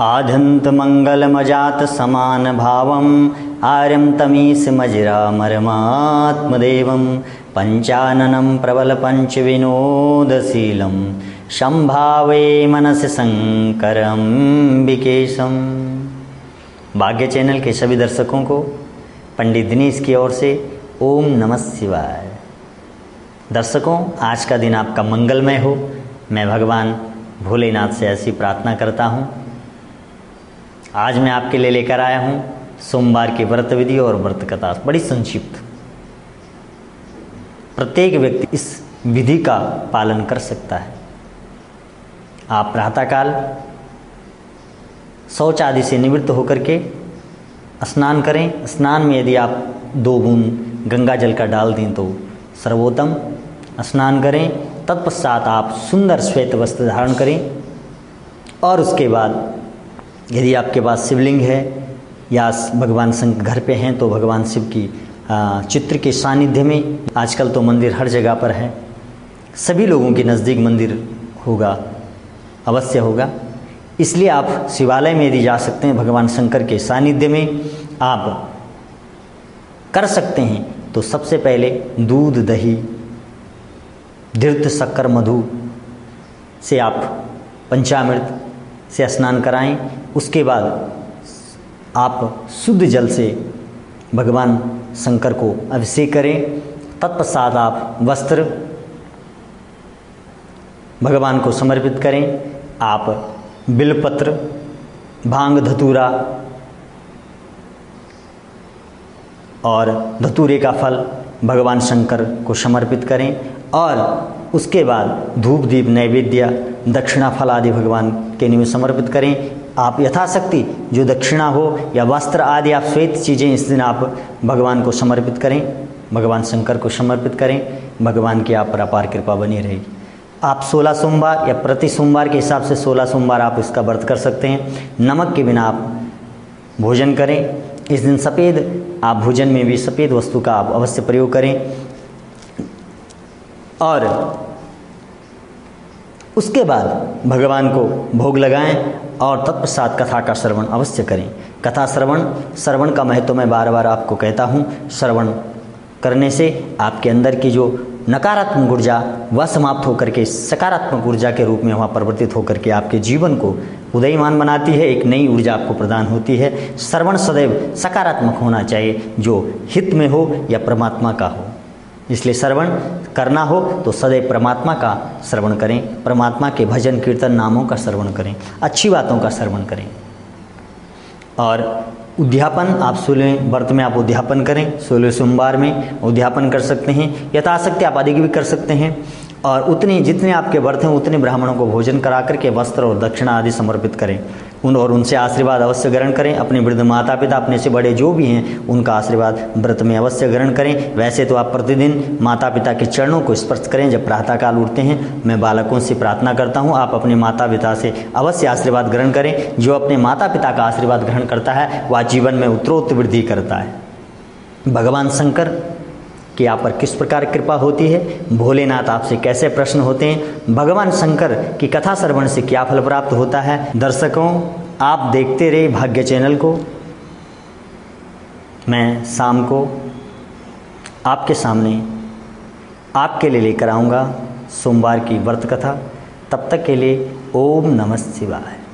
आधन्तमङ्गलमजात समानभावम् आर्यं तमीशमजरामरमात्मदेवं पञ्चाननं प्रबलपञ्चविनोदशीलं संभावे मनस शंकरम विकेशम भाग्य चैनल के सभी दर्शकों को पंडित दिनेश की ओर से ओम नमः शिवाय। दर्शकों, आज का दिन आपका मंगलमय हो। मैं भगवान भोलेनाथ से ऐसी प्रार्थना करता हूँ। आज मैं आपके लिए लेकर आया हूँ सोमवार की व्रत विधि और व्रत कथा। बड़ी संक्षिप्त। प्रत्येक व्यक्ति इस विधि का पालन कर सकता है। आप प्रातःकाल शौच आदि से निवृत्त होकर के स्नान करें। स्नान में यदि आप दो बूंद गंगा जल का डाल दें तो सर्वोत्तम। स्नान करें, तत्पश्चात आप सुंदर श्वेत वस्त्र धारण करें और उसके बाद यदि आपके पास शिवलिंग है या भगवान शंकर घर पे हैं तो भगवान शिव की चित्र के सानिध्य में आजकल तो मंदिर हर जगह पर है। सभी लोगों के नज़दीक मंदिर होगा, अवश्य होगा। इसलिए आप शिवालय में यदि जा सकते हैं, भगवान शंकर के सानिध्य में आप कर सकते हैं तो सबसे पहले दूध, दही, धृत, शक्कर, मधु से आप पंचामृत से स्नान कराएँ, उसके बाद आप शुद्ध जल से भगवान शंकर को अभिषेक करें। तत्पश्चात आप वस्त्र भगवान को समर्पित करें। आप बिलपत्र, भाँग धतूरा और धतूरे का फल भगवान शंकर को समर्पित करें। और उसके बाद धूप दीप नैवेद्य, दक्षिणा फल आदि भगवान के निमित्त समर्पित करें। आप यथाशक्ति, जो दक्षिणा हो या वस्त्र आदि आप श्वेत चीज़ें इस दिन आप भगवान को समर्पित करें। भगवान शंकर को समर्पित करें। भगवान की आप पर अपार कृपा बनी रहेगी। आप 16 सोमवार या प्रति सोमवार के हिसाब से 16 सोमवार आप इसका व्रत कर सकते हैं। नमक के बिना आप भोजन करें। इस दिन सफ़ेद, आप भोजन में भी सफ़ेद वस्तु का आप अवश्य प्रयोग करें। और उसके बाद भगवान को भोग लगाएँ और तत्पश्चात कथा का श्रवण अवश्य करें। कथा श्रवण श्रवण का महत्व मैं बार बार आपको कहता हूँ। श्रवण करने से आपके अंदर की जो नकारात्मक ऊर्जा, वह समाप्त होकर के, सकारात्मक ऊर्जा के रूप में वहाँ परिवर्तित होकर के आपके जीवन को उदयमान बनाती है। एक नई ऊर्जा आपको प्रदान होती है। श्रवण सदैव सकारात्मक होना चाहिए, जो हित में हो या परमात्मा का हो। इसलिए श्रवण करना हो तो सदैव परमात्मा का श्रवण करें, परमात्मा के भजन कीर्तन नामों का श्रवण करें, अच्छी बातों का श्रवण करें। और उद्यापन, आप सोलह व्रत में आप उद्यापन करें सोलह सोमवार में उद्यापन कर सकते हैं, यथाशक्ति आप अधिक भी कर सकते हैं। और उतनी जितने आपके व्रत हैं, उतने ब्राह्मणों को भोजन करा करके वस्त्र और दक्षिणा आदि समर्पित करें। उन और उनसे आशीर्वाद अवश्य ग्रहण करें। अपने वृद्ध माता पिता अपने से बड़े जो भी हैं, उनका आशीर्वाद व्रत में अवश्य ग्रहण करें। वैसे तो आप प्रतिदिन माता पिता के चरणों को स्पर्श करें। जब प्रातःकाल उठते हैं, मैं बालकों से प्रार्थना करता हूँ, आप अपने माता पिता से अवश्य आशीर्वाद ग्रहण करें। जो अपने माता पिता का आशीर्वाद ग्रहण करता है, वह जीवन में उत्तरोत्तर वृद्धि करता है। भगवान शंकर कि आप पर किस प्रकार कृपा होती है? भोलेनाथ आपसे कैसे प्रश्न होते हैं? भगवान शंकर की कथा श्रवण से क्या फल प्राप्त होता है? दर्शकों, आप देखते रहे भाग्य चैनल को। मैं शाम को आपके सामने आपके लिए लेकर आऊँगा सोमवार की व्रत कथा। तब तक के लिए ओम नमः शिवाय।